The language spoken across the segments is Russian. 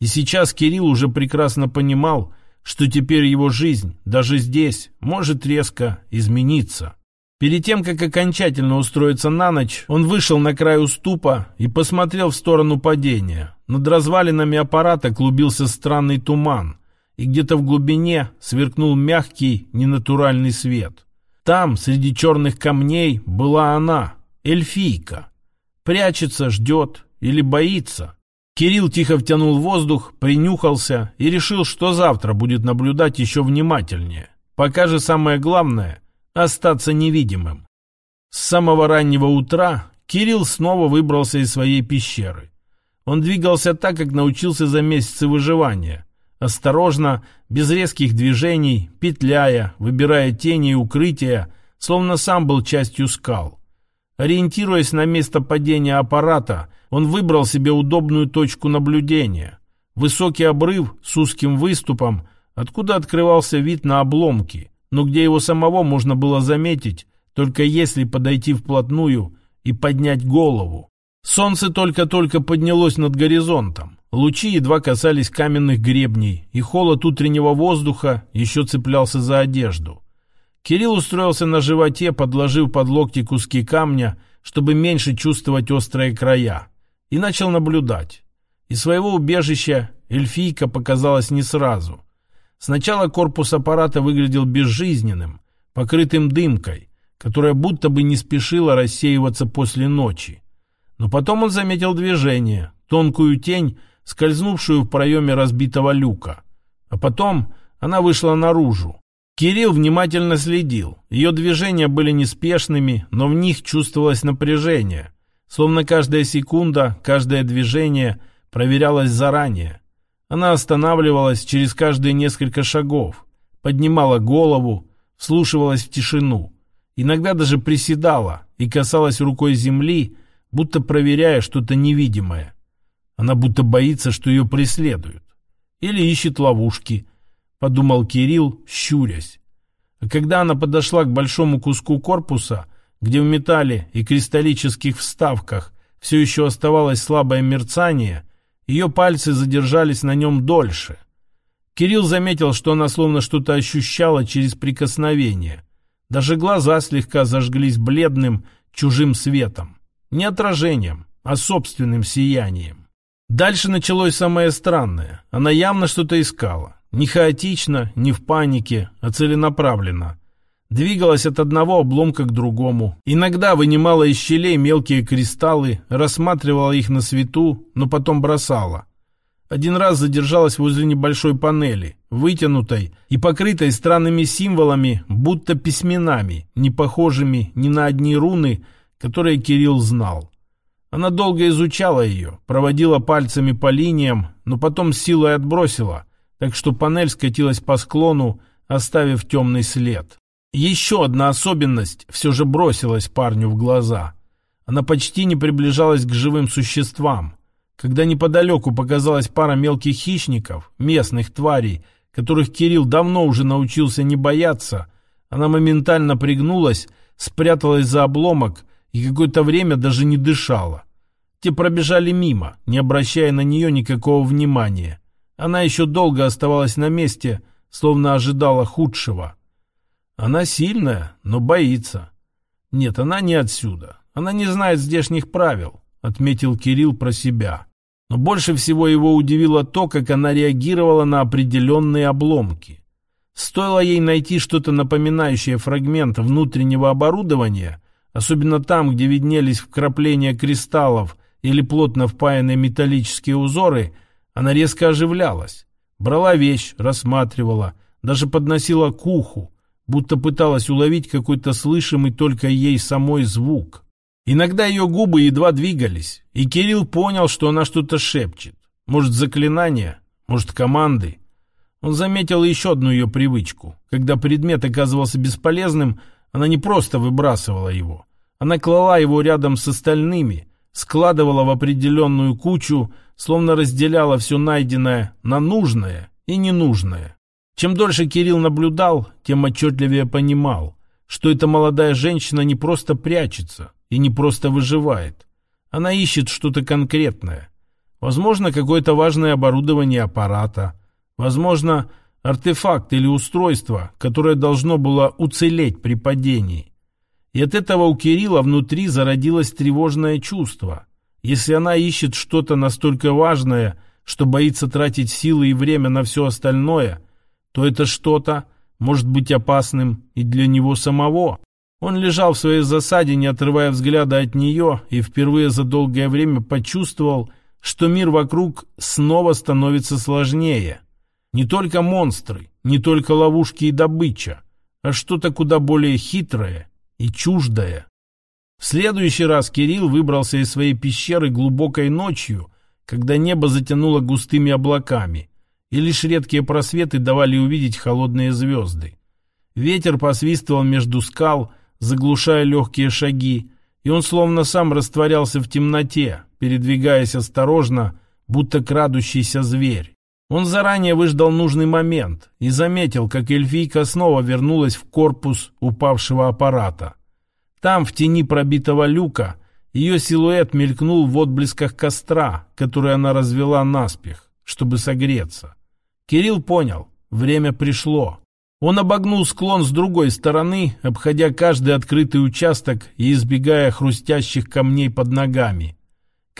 И сейчас Кирилл уже прекрасно понимал, что теперь его жизнь, даже здесь, может резко измениться. Перед тем, как окончательно устроиться на ночь, он вышел на край уступа и посмотрел в сторону падения. Над развалинами аппарата клубился странный туман, и где-то в глубине сверкнул мягкий, ненатуральный свет. Там, среди черных камней, была она, эльфийка. Прячется, ждет или боится. Кирилл тихо втянул воздух, принюхался и решил, что завтра будет наблюдать еще внимательнее. Пока же самое главное – остаться невидимым. С самого раннего утра Кирилл снова выбрался из своей пещеры. Он двигался так, как научился за месяцы выживания. Осторожно, без резких движений, петляя, выбирая тени и укрытия, словно сам был частью скал. Ориентируясь на место падения аппарата, он выбрал себе удобную точку наблюдения. Высокий обрыв с узким выступом, откуда открывался вид на обломки, но где его самого можно было заметить, только если подойти вплотную и поднять голову. Солнце только-только поднялось над горизонтом. Лучи едва касались каменных гребней, и холод утреннего воздуха еще цеплялся за одежду. Кирилл устроился на животе, подложив под локти куски камня, чтобы меньше чувствовать острые края, и начал наблюдать. Из своего убежища эльфийка показалась не сразу. Сначала корпус аппарата выглядел безжизненным, покрытым дымкой, которая будто бы не спешила рассеиваться после ночи. Но потом он заметил движение, тонкую тень, скользнувшую в проеме разбитого люка. А потом она вышла наружу, Кирилл внимательно следил. Ее движения были неспешными, но в них чувствовалось напряжение. Словно каждая секунда, каждое движение проверялось заранее. Она останавливалась через каждые несколько шагов, поднимала голову, вслушивалась в тишину. Иногда даже приседала и касалась рукой земли, будто проверяя что-то невидимое. Она будто боится, что ее преследуют. Или ищет ловушки, подумал Кирилл, щурясь. А когда она подошла к большому куску корпуса, где в металле и кристаллических вставках все еще оставалось слабое мерцание, ее пальцы задержались на нем дольше. Кирилл заметил, что она словно что-то ощущала через прикосновение. Даже глаза слегка зажглись бледным, чужим светом. Не отражением, а собственным сиянием. Дальше началось самое странное. Она явно что-то искала. Не хаотично, не в панике, а целенаправленно. Двигалась от одного обломка к другому. Иногда вынимала из щелей мелкие кристаллы, рассматривала их на свету, но потом бросала. Один раз задержалась возле небольшой панели, вытянутой и покрытой странными символами, будто письменами, не похожими ни на одни руны, которые Кирилл знал. Она долго изучала ее, проводила пальцами по линиям, но потом силой отбросила – так что панель скатилась по склону, оставив темный след. Еще одна особенность все же бросилась парню в глаза. Она почти не приближалась к живым существам. Когда неподалеку показалась пара мелких хищников, местных тварей, которых Кирилл давно уже научился не бояться, она моментально пригнулась, спряталась за обломок и какое-то время даже не дышала. Те пробежали мимо, не обращая на нее никакого внимания. Она еще долго оставалась на месте, словно ожидала худшего. Она сильная, но боится. Нет, она не отсюда. Она не знает здешних правил, отметил Кирилл про себя. Но больше всего его удивило то, как она реагировала на определенные обломки. Стоило ей найти что-то напоминающее фрагмент внутреннего оборудования, особенно там, где виднелись вкрапления кристаллов или плотно впаянные металлические узоры – она резко оживлялась. Брала вещь, рассматривала, даже подносила к уху, будто пыталась уловить какой-то слышимый только ей самой звук. Иногда ее губы едва двигались, и Кирилл понял, что она что-то шепчет. Может, заклинание, может, команды. Он заметил еще одну ее привычку. Когда предмет оказывался бесполезным, она не просто выбрасывала его. Она клала его рядом с остальными, складывала в определенную кучу, словно разделяла все найденное на нужное и ненужное. Чем дольше Кирилл наблюдал, тем отчетливее понимал, что эта молодая женщина не просто прячется и не просто выживает. Она ищет что-то конкретное. Возможно, какое-то важное оборудование аппарата. Возможно, артефакт или устройство, которое должно было уцелеть при падении. И от этого у Кирилла внутри зародилось тревожное чувство. Если она ищет что-то настолько важное, что боится тратить силы и время на все остальное, то это что-то может быть опасным и для него самого. Он лежал в своей засаде, не отрывая взгляда от нее, и впервые за долгое время почувствовал, что мир вокруг снова становится сложнее. Не только монстры, не только ловушки и добыча, а что-то куда более хитрое и чуждое. В следующий раз Кирилл выбрался из своей пещеры глубокой ночью, когда небо затянуло густыми облаками, и лишь редкие просветы давали увидеть холодные звезды. Ветер посвистывал между скал, заглушая легкие шаги, и он словно сам растворялся в темноте, передвигаясь осторожно, будто крадущийся зверь. Он заранее выждал нужный момент и заметил, как эльфийка снова вернулась в корпус упавшего аппарата. Там, в тени пробитого люка, ее силуэт мелькнул в отблесках костра, который она развела наспех, чтобы согреться. Кирилл понял, время пришло. Он обогнул склон с другой стороны, обходя каждый открытый участок и избегая хрустящих камней под ногами.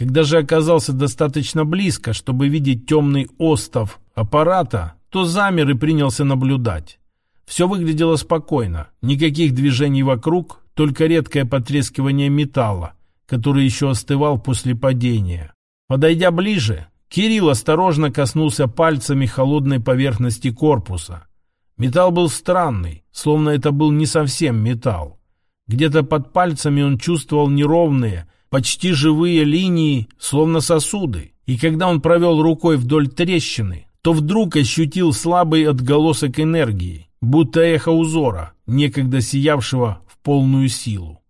Когда же оказался достаточно близко, чтобы видеть темный остов аппарата, то замер и принялся наблюдать. Все выглядело спокойно, никаких движений вокруг, только редкое потрескивание металла, который еще остывал после падения. Подойдя ближе, Кирилл осторожно коснулся пальцами холодной поверхности корпуса – Металл был странный, словно это был не совсем металл. Где-то под пальцами он чувствовал неровные, почти живые линии, словно сосуды. И когда он провел рукой вдоль трещины, то вдруг ощутил слабый отголосок энергии, будто эхо узора, некогда сиявшего в полную силу.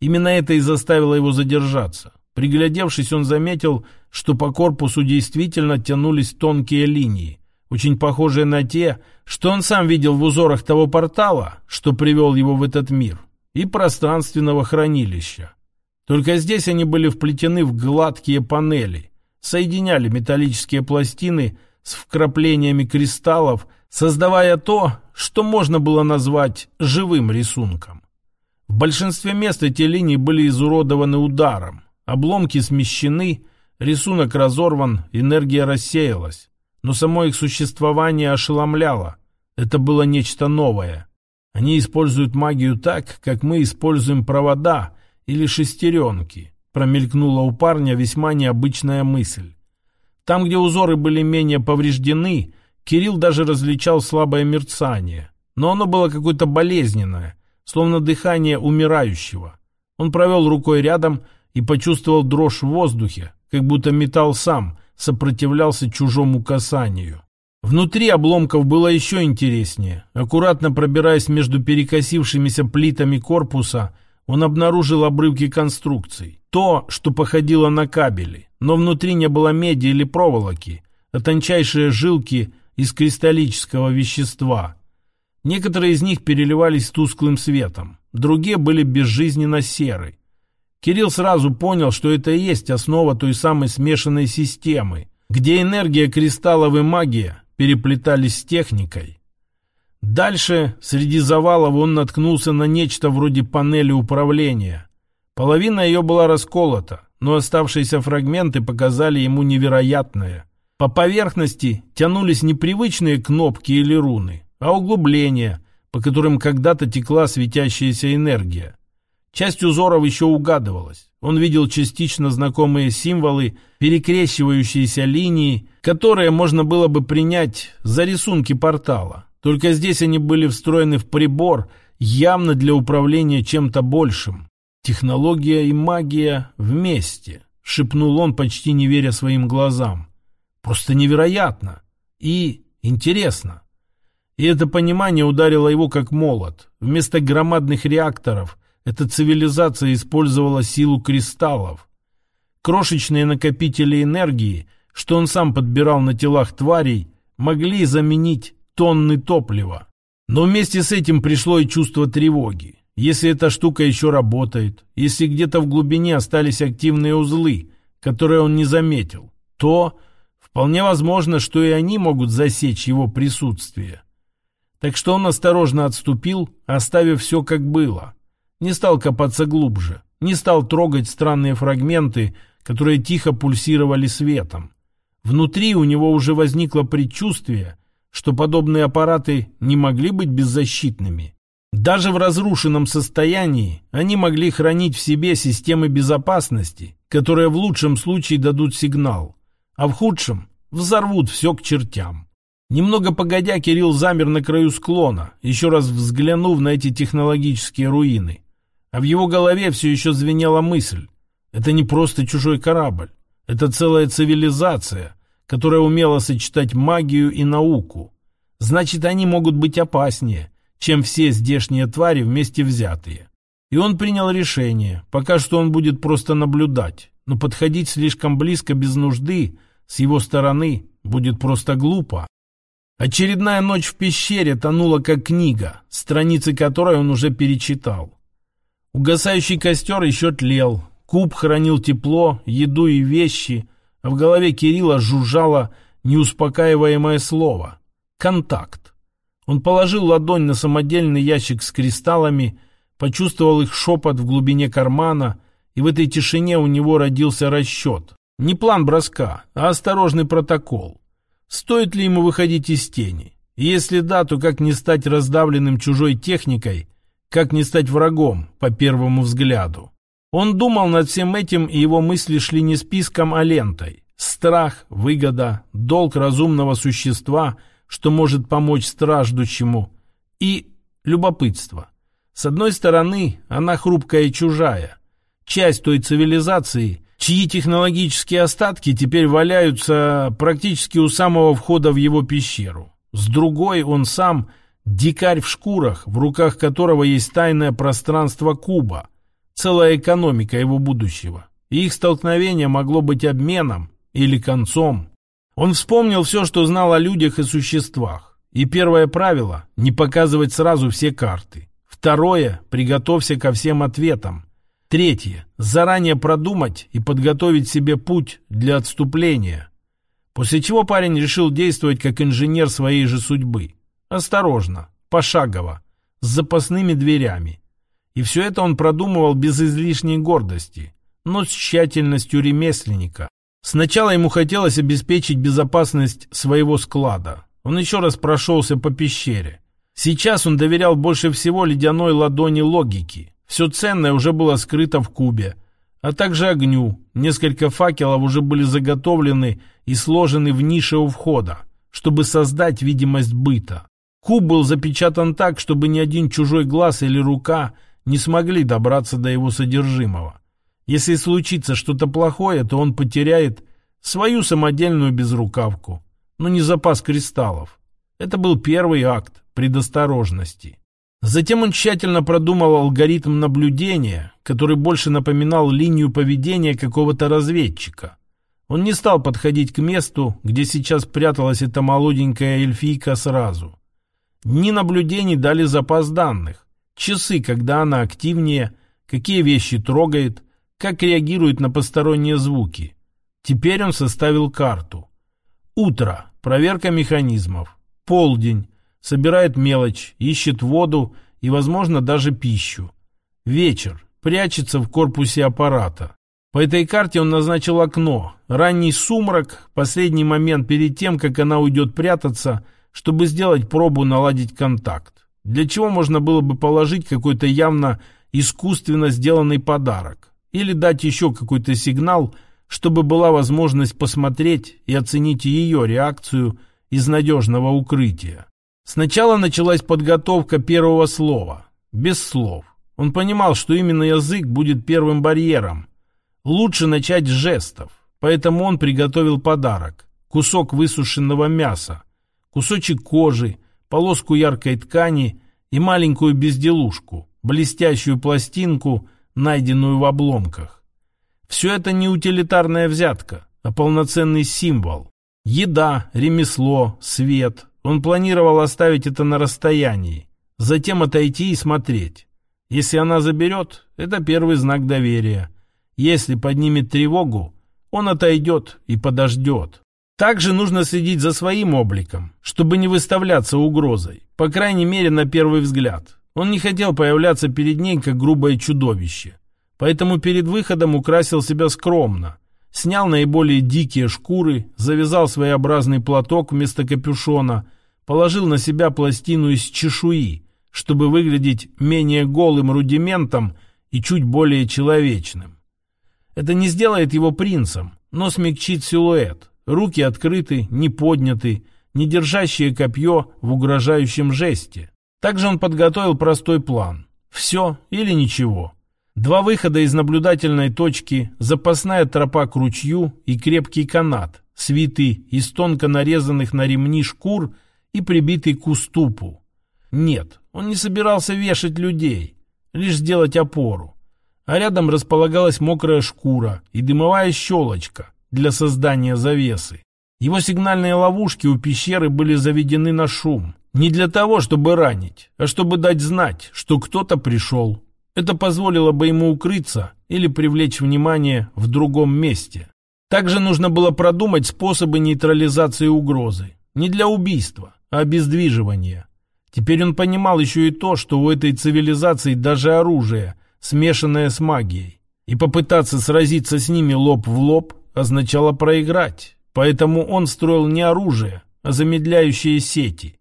Именно это и заставило его задержаться. Приглядевшись, он заметил, что по корпусу действительно тянулись тонкие линии, очень похожие на те, что он сам видел в узорах того портала, что привел его в этот мир, и пространственного хранилища. Только здесь они были вплетены в гладкие панели, соединяли металлические пластины с вкраплениями кристаллов, создавая то, что можно было назвать живым рисунком. В большинстве мест эти линии были изуродованы ударом, обломки смещены, рисунок разорван, энергия рассеялась но само их существование ошеломляло. Это было нечто новое. Они используют магию так, как мы используем провода или шестеренки. Промелькнула у парня весьма необычная мысль. Там, где узоры были менее повреждены, Кирилл даже различал слабое мерцание. Но оно было какое-то болезненное, словно дыхание умирающего. Он провел рукой рядом и почувствовал дрожь в воздухе, как будто металл сам сопротивлялся чужому касанию. Внутри обломков было еще интереснее. Аккуратно пробираясь между перекосившимися плитами корпуса, он обнаружил обрывки конструкций. То, что походило на кабели, но внутри не было меди или проволоки, а тончайшие жилки из кристаллического вещества. Некоторые из них переливались тусклым светом, другие были безжизненно серы. Кирилл сразу понял, что это и есть основа той самой смешанной системы, где энергия кристаллов и магия переплетались с техникой. Дальше, среди завалов, он наткнулся на нечто вроде панели управления. Половина ее была расколота, но оставшиеся фрагменты показали ему невероятное. По поверхности тянулись непривычные кнопки или руны, а углубления, по которым когда-то текла светящаяся энергия. Часть узоров еще угадывалась. Он видел частично знакомые символы, перекрещивающиеся линии, которые можно было бы принять за рисунки портала. Только здесь они были встроены в прибор, явно для управления чем-то большим. Технология и магия вместе, шепнул он, почти не веря своим глазам. Просто невероятно и интересно. И это понимание ударило его как молот. Вместо громадных реакторов – эта цивилизация использовала силу кристаллов. Крошечные накопители энергии, что он сам подбирал на телах тварей, могли заменить тонны топлива. Но вместе с этим пришло и чувство тревоги. Если эта штука еще работает, если где-то в глубине остались активные узлы, которые он не заметил, то вполне возможно, что и они могут засечь его присутствие. Так что он осторожно отступил, оставив все как было. Не стал копаться глубже, не стал трогать странные фрагменты, которые тихо пульсировали светом. Внутри у него уже возникло предчувствие, что подобные аппараты не могли быть беззащитными. Даже в разрушенном состоянии они могли хранить в себе системы безопасности, которые в лучшем случае дадут сигнал, а в худшем взорвут все к чертям. Немного погодя, Кирилл замер на краю склона, еще раз взглянув на эти технологические руины. А в его голове все еще звенела мысль. Это не просто чужой корабль. Это целая цивилизация, которая умела сочетать магию и науку. Значит, они могут быть опаснее, чем все здешние твари вместе взятые. И он принял решение. Пока что он будет просто наблюдать. Но подходить слишком близко без нужды с его стороны будет просто глупо. Очередная ночь в пещере тонула как книга, страницы которой он уже перечитал. Угасающий костер еще тлел. Куб хранил тепло, еду и вещи, в голове Кирилла жужжало неуспокаиваемое слово — контакт. Он положил ладонь на самодельный ящик с кристаллами, почувствовал их шепот в глубине кармана, и в этой тишине у него родился расчет. Не план броска, а осторожный протокол. Стоит ли ему выходить из тени? И если да, то как не стать раздавленным чужой техникой, как не стать врагом по первому взгляду? Он думал над всем этим, и его мысли шли не списком, а лентой. Страх, выгода, долг разумного существа, что может помочь страждущему, и любопытство. С одной стороны, она хрупкая и чужая, часть той цивилизации, чьи технологические остатки теперь валяются практически у самого входа в его пещеру. С другой, он сам – Дикарь в шкурах, в руках которого есть тайное пространство Куба, целая экономика его будущего. Их столкновение могло быть обменом или концом. Он вспомнил все, что знал о людях и существах. И первое правило – не показывать сразу все карты. Второе – приготовься ко всем ответам. Третье – заранее продумать и подготовить себе путь для отступления. После чего парень решил действовать как инженер своей же судьбы. Осторожно, пошагово, с запасными дверями. И все это он продумывал без излишней гордости, но с тщательностью ремесленника. Сначала ему хотелось обеспечить безопасность своего склада. Он еще раз прошелся по пещере. Сейчас он доверял больше всего ледяной ладони логики. Все ценное уже было скрыто в кубе, а также огню. Несколько факелов уже были заготовлены и сложены в нише у входа, чтобы создать видимость быта. Куб был запечатан так, чтобы ни один чужой глаз или рука не смогли добраться до его содержимого. Если случится что-то плохое, то он потеряет свою самодельную безрукавку, но не запас кристаллов. Это был первый акт предосторожности. Затем он тщательно продумал алгоритм наблюдения, который больше напоминал линию поведения какого-то разведчика. Он не стал подходить к месту, где сейчас пряталась эта молоденькая эльфийка сразу. Дни наблюдений дали запас данных. Часы, когда она активнее, какие вещи трогает, как реагирует на посторонние звуки. Теперь он составил карту. Утро. Проверка механизмов. Полдень. Собирает мелочь, ищет воду и, возможно, даже пищу. Вечер. Прячется в корпусе аппарата. По этой карте он назначил окно. Ранний сумрак, последний момент перед тем, как она уйдет прятаться – чтобы сделать пробу наладить контакт. Для чего можно было бы положить какой-то явно искусственно сделанный подарок. Или дать еще какой-то сигнал, чтобы была возможность посмотреть и оценить ее реакцию из надежного укрытия. Сначала началась подготовка первого слова, без слов. Он понимал, что именно язык будет первым барьером. Лучше начать с жестов, поэтому он приготовил подарок – кусок высушенного мяса, кусочек кожи, полоску яркой ткани и маленькую безделушку, блестящую пластинку, найденную в обломках. Все это не утилитарная взятка, а полноценный символ. Еда, ремесло, свет. Он планировал оставить это на расстоянии, затем отойти и смотреть. Если она заберет, это первый знак доверия. Если поднимет тревогу, Он отойдет и подождет. Также нужно следить за своим обликом, чтобы не выставляться угрозой, по крайней мере на первый взгляд. Он не хотел появляться перед ней как грубое чудовище. Поэтому перед выходом украсил себя скромно. Снял наиболее дикие шкуры, завязал своеобразный платок вместо капюшона, положил на себя пластину из чешуи, чтобы выглядеть менее голым рудиментом и чуть более человечным. Это не сделает его принцем, но смягчит силуэт. Руки открыты, не подняты, не держащие копье в угрожающем жесте. Также он подготовил простой план. Все или ничего. Два выхода из наблюдательной точки, запасная тропа к ручью и крепкий канат, свитый из тонко нарезанных на ремни шкур и прибитый к уступу. Нет, он не собирался вешать людей, лишь сделать опору. А рядом располагалась мокрая шкура и дымовая щелочка для создания завесы. Его сигнальные ловушки у пещеры были заведены на шум. Не для того, чтобы ранить, а чтобы дать знать, что кто-то пришел. Это позволило бы ему укрыться или привлечь внимание в другом месте. Также нужно было продумать способы нейтрализации угрозы. Не для убийства, а обездвиживания. Теперь он понимал еще и то, что у этой цивилизации даже оружие, смешанное с магией. И попытаться сразиться с ними лоб в лоб означало проиграть. Поэтому он строил не оружие, а замедляющие сети.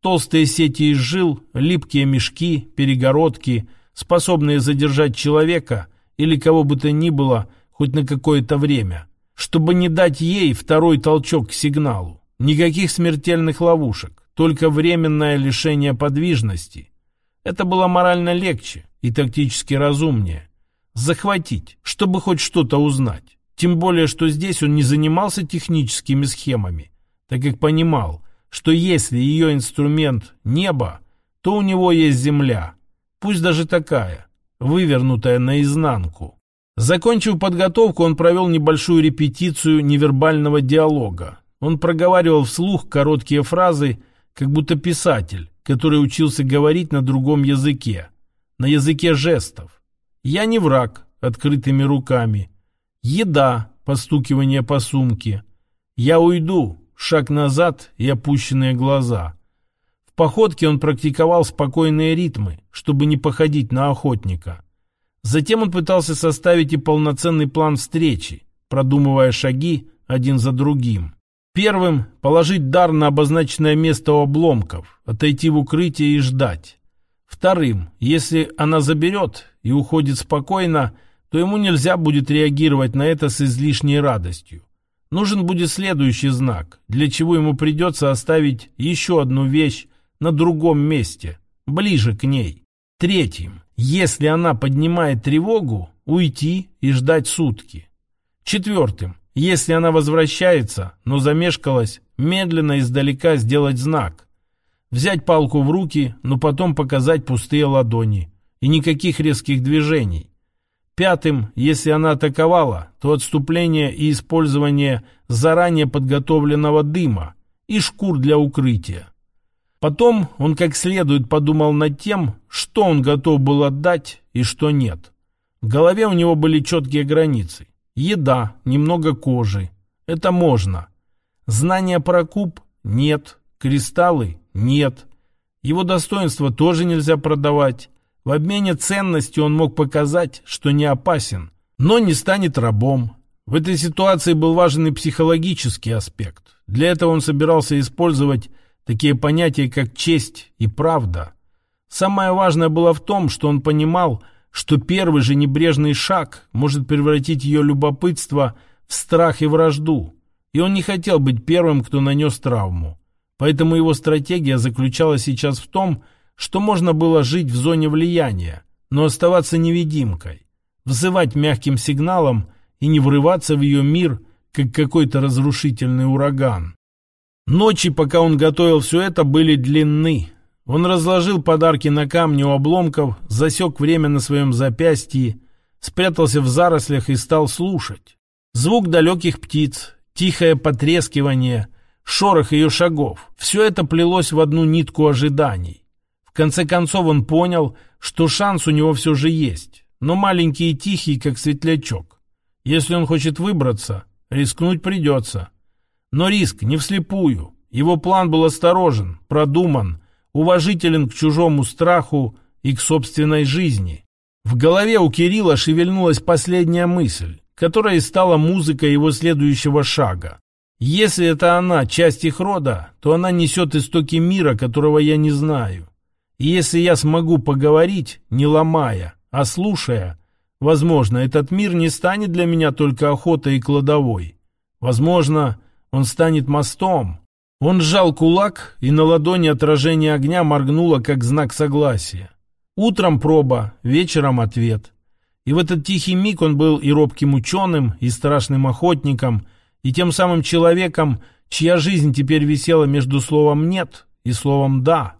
Толстые сети из жил, липкие мешки, перегородки, способные задержать человека или кого бы то ни было хоть на какое-то время, чтобы не дать ей второй толчок к сигналу. Никаких смертельных ловушек, только временное лишение подвижности. Это было морально легче и тактически разумнее. Захватить, чтобы хоть что-то узнать. Тем более, что здесь он не занимался техническими схемами, так как понимал, что если ее инструмент – небо, то у него есть земля, пусть даже такая, вывернутая наизнанку. Закончив подготовку, он провел небольшую репетицию невербального диалога. Он проговаривал вслух короткие фразы, как будто писатель, который учился говорить на другом языке, на языке жестов. «Я не враг» открытыми руками. «Еда» постукивание по сумке. «Я уйду» шаг назад и опущенные глаза. В походке он практиковал спокойные ритмы, чтобы не походить на охотника. Затем он пытался составить и полноценный план встречи, продумывая шаги один за другим. Первым – положить дар на обозначенное место у обломков, отойти в укрытие и ждать. Вторым – если она заберет и уходит спокойно, то ему нельзя будет реагировать на это с излишней радостью. Нужен будет следующий знак, для чего ему придется оставить еще одну вещь на другом месте, ближе к ней. Третьим, если она поднимает тревогу, уйти и ждать сутки. Четвертым, если она возвращается, но замешкалась, медленно издалека сделать знак. Взять палку в руки, но потом показать пустые ладони. И никаких резких движений. Пятым, если она атаковала, то отступление и использование заранее подготовленного дыма и шкур для укрытия. Потом он как следует подумал над тем, что он готов был отдать и что нет. В голове у него были четкие границы. Еда, немного кожи. Это можно. Знания про куб? Нет. Кристаллы? Нет. Его достоинство тоже нельзя продавать. В обмене ценностью он мог показать, что не опасен, но не станет рабом. В этой ситуации был важен и психологический аспект. Для этого он собирался использовать такие понятия, как честь и правда. Самое важное было в том, что он понимал, что первый же небрежный шаг может превратить ее любопытство в страх и вражду. И он не хотел быть первым, кто нанес травму. Поэтому его стратегия заключалась сейчас в том, что можно было жить в зоне влияния, но оставаться невидимкой, взывать мягким сигналом и не врываться в ее мир, как какой-то разрушительный ураган. Ночи, пока он готовил все это, были длинны. Он разложил подарки на камне у обломков, засек время на своем запястье, спрятался в зарослях и стал слушать. Звук далеких птиц, тихое потрескивание, шорох ее шагов — все это плелось в одну нитку ожиданий. В конце концов он понял, что шанс у него все же есть, но маленький и тихий, как светлячок. Если он хочет выбраться, рискнуть придется. Но риск не вслепую. Его план был осторожен, продуман, уважителен к чужому страху и к собственной жизни. В голове у Кирилла шевельнулась последняя мысль, которая и стала музыкой его следующего шага. Если это она, часть их рода, то она несет истоки мира, которого я не знаю. И если я смогу поговорить, не ломая, а слушая, возможно, этот мир не станет для меня только охотой и кладовой. Возможно, он станет мостом. Он сжал кулак, и на ладони отражение огня моргнуло, как знак согласия. Утром проба, вечером ответ. И в этот тихий миг он был и робким ученым, и страшным охотником, и тем самым человеком, чья жизнь теперь висела между словом «нет» и словом «да».